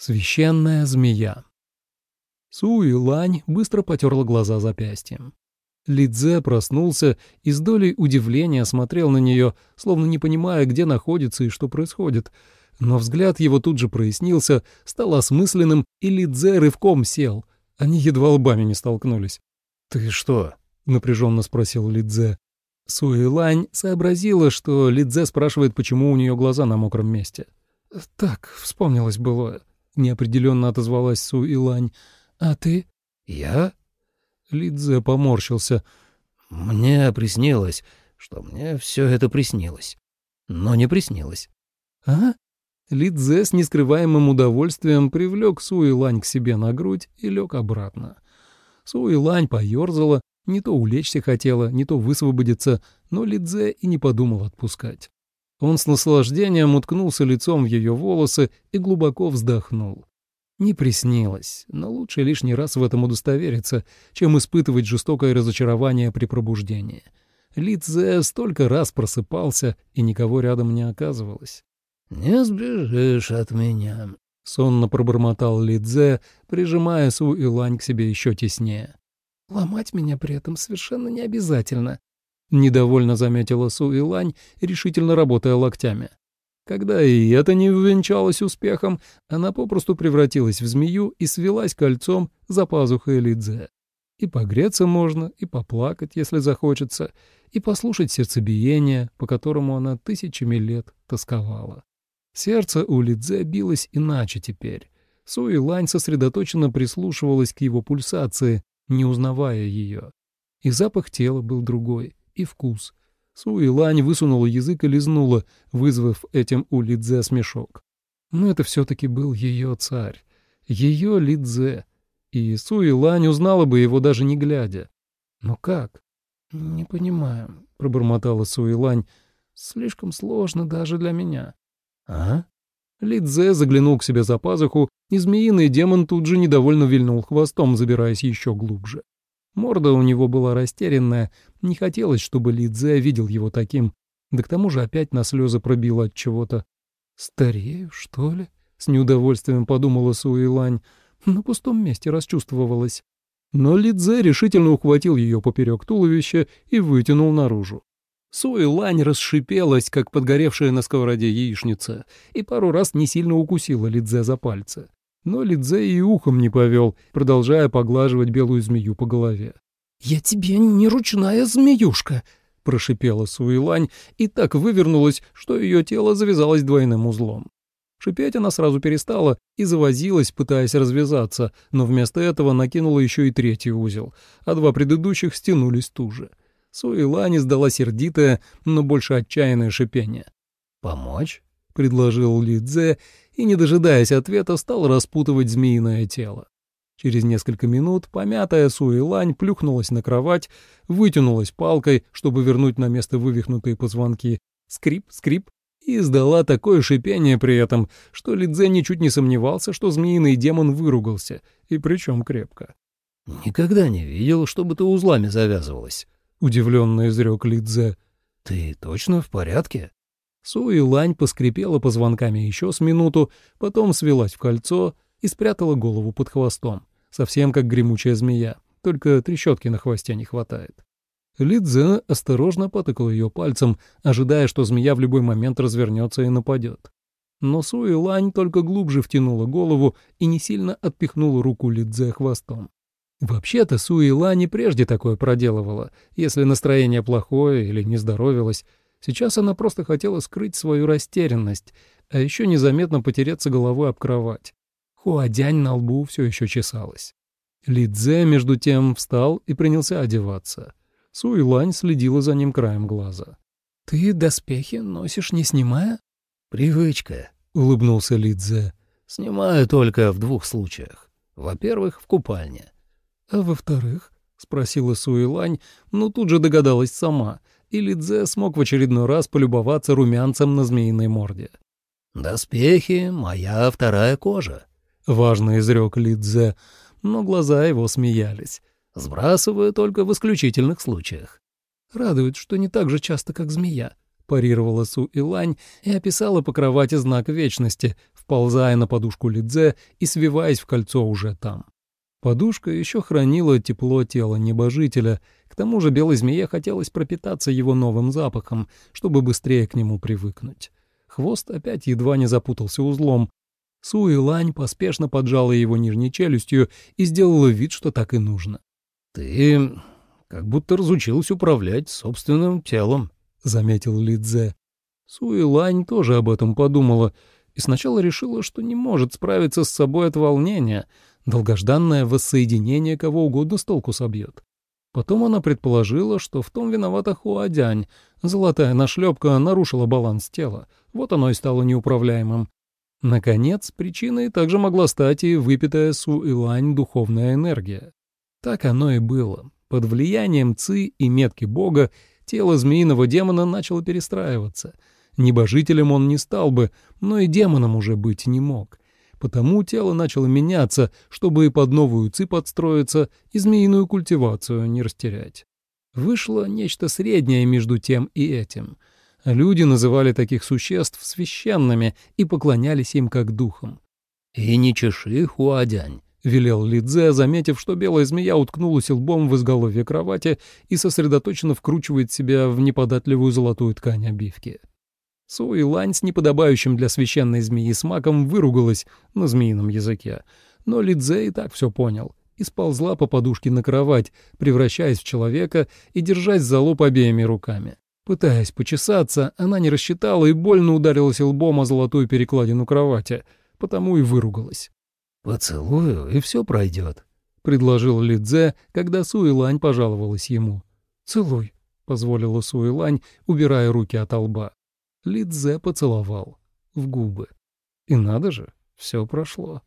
Священная змея. Су и Лань быстро потерла глаза запястьем. Лидзе проснулся и с долей удивления смотрел на нее, словно не понимая, где находится и что происходит. Но взгляд его тут же прояснился, стал осмысленным, и Лидзе рывком сел. Они едва лбами не столкнулись. «Ты что?» — напряженно спросил Лидзе. Суэлань сообразила, что Лидзе спрашивает, почему у нее глаза на мокром месте. «Так, вспомнилось было неопределенно отозвалась Су Илань. «А ты?» «Я?» Лидзе поморщился. «Мне приснилось, что мне все это приснилось. Но не приснилось». «А?» Лидзе с нескрываемым удовольствием привлек Суэлань к себе на грудь и лег обратно. Суэлань поерзала, не то улечься хотела, не то высвободиться, но Лидзе и не подумал отпускать. Он с наслаждением уткнулся лицом в ее волосы и глубоко вздохнул. Не приснилось, но лучше лишний раз в этом удостовериться, чем испытывать жестокое разочарование при пробуждении. Лидзе столько раз просыпался, и никого рядом не оказывалось. «Не сбежишь от меня», — сонно пробормотал Лидзе, прижимая Су Илань к себе еще теснее. «Ломать меня при этом совершенно не обязательно», Недовольно заметила Су Илань, решительно работая локтями. Когда и это не увенчалось успехом, она попросту превратилась в змею и свелась кольцом за пазухой Лидзе. И погреться можно, и поплакать, если захочется, и послушать сердцебиение, по которому она тысячами лет тосковала. Сердце у Лидзе билось иначе теперь. Суи сосредоточенно прислушивалась к его пульсации, не узнавая ее. И запах тела был другой, и вкус. Суэлань высунула язык и лизнула, вызвав этим у Лидзе смешок. Но это все-таки был ее царь, ее Лидзе, и Суэлань узнала бы его даже не глядя. Но как? «Не понимаю», — пробормотала Суэлань. «Слишком сложно даже для меня». «А?» Лидзе заглянул к себе за пазуху, и змеиный демон тут же недовольно вильнул хвостом, забираясь еще глубже. Морда у него была растерянная, не хотелось, чтобы Лидзе видел его таким, да к тому же опять на слезы пробило от чего-то. «Старею, что ли?» — с неудовольствием подумала Суэлань. На пустом месте расчувствовалась. Но Лидзе решительно ухватил ее поперек туловища и вытянул наружу. Суэлань расшипелась, как подгоревшая на сковороде яичница, и пару раз не сильно укусила Лидзе за пальцы. Но Лидзе и ухом не повел, продолжая поглаживать белую змею по голове. «Я тебе не ручная змеюшка!» — прошипела Суэлань и так вывернулась, что ее тело завязалось двойным узлом. Шипеть она сразу перестала и завозилась, пытаясь развязаться, но вместо этого накинула еще и третий узел, а два предыдущих стянулись туже. Суэлань издала сердитое, но больше отчаянное шипение. «Помочь?» — предложил Лидзе и, не дожидаясь ответа, стал распутывать змеиное тело. Через несколько минут помятая Суэлань плюхнулась на кровать, вытянулась палкой, чтобы вернуть на место вывихнутые позвонки, скрип, скрип, и издала такое шипение при этом, что Лидзе ничуть не сомневался, что змеиный демон выругался, и причем крепко. «Никогда не видел, чтобы ты узлами завязывалась», — удивленно изрек Лидзе. «Ты точно в порядке?» Суэлань поскрипела позвонками еще с минуту, потом свелась в кольцо и спрятала голову под хвостом, совсем как гремучая змея, только трещотки на хвосте не хватает. Лидзе осторожно потыкал ее пальцем, ожидая, что змея в любой момент развернется и нападет. Но Суэлань только глубже втянула голову и не сильно отпихнула руку Лидзе хвостом. Вообще-то Суэлань и прежде такое проделывала, если настроение плохое или не здоровилось, Сейчас она просто хотела скрыть свою растерянность, а еще незаметно потереться головой об кровать. Хуадянь на лбу все еще чесалась. Лидзе, между тем, встал и принялся одеваться. Суйлань следила за ним краем глаза. «Ты доспехи носишь, не снимая?» «Привычка», — улыбнулся Лидзе. «Снимаю только в двух случаях. Во-первых, в купальне». «А во-вторых?» — спросила Суэлань, но тут же догадалась сама — и Лидзе смог в очередной раз полюбоваться румянцем на змеиной морде. «Доспехи — моя вторая кожа», — важно изрек Лидзе, но глаза его смеялись. «Сбрасываю только в исключительных случаях». «Радует, что не так же часто, как змея», — парировала Су Илань и описала по кровати знак вечности в сползая на подушку Лидзе и свиваясь в кольцо уже там. Подушка еще хранила тепло тела небожителя, к тому же белой змее хотелось пропитаться его новым запахом, чтобы быстрее к нему привыкнуть. Хвост опять едва не запутался узлом. Суи Лань поспешно поджала его нижней челюстью и сделала вид, что так и нужно. «Ты как будто разучилась управлять собственным телом», — заметил Лидзе. Суи Лань тоже об этом подумала и сначала решила, что не может справиться с собой от волнения — Долгожданное воссоединение кого угодно с толку собьет. Потом она предположила, что в том виновата Хуадянь. Золотая нашлепка нарушила баланс тела. Вот оно и стало неуправляемым. Наконец, причиной также могла стать и выпитая Су-Илань духовная энергия. Так оно и было. Под влиянием Ци и метки бога тело змеиного демона начало перестраиваться. Небожителем он не стал бы, но и демоном уже быть не мог. Потому тело начало меняться, чтобы и под новую ци подстроиться, и змеиную культивацию не растерять. Вышло нечто среднее между тем и этим. Люди называли таких существ священными и поклонялись им как духам. «И не чеши, Хуадянь», — велел Лидзе, заметив, что белая змея уткнулась лбом в изголовье кровати и сосредоточенно вкручивает себя в неподатливую золотую ткань обивки. Суи Лань с неподобающим для священной змеи смаком выругалась на змеином языке, но Лидзе и так все понял и сползла по подушке на кровать, превращаясь в человека и держась за лоб обеими руками. Пытаясь почесаться, она не рассчитала и больно ударилась лбом о золотую перекладину кровати, потому и выругалась. «Поцелую, и все пройдет», — предложил Лидзе, когда Суэлань пожаловалась ему. «Целуй», — позволила Суэлань, убирая руки от лба. Лидзе поцеловал в губы. И надо же, все прошло.